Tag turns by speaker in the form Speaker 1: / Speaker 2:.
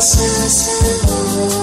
Speaker 1: Christmas alone.